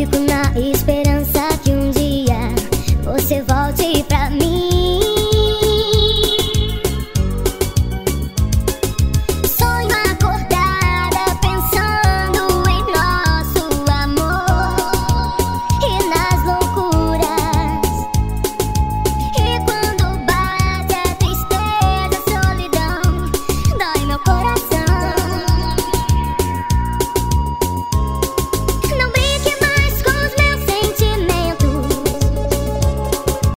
Fico na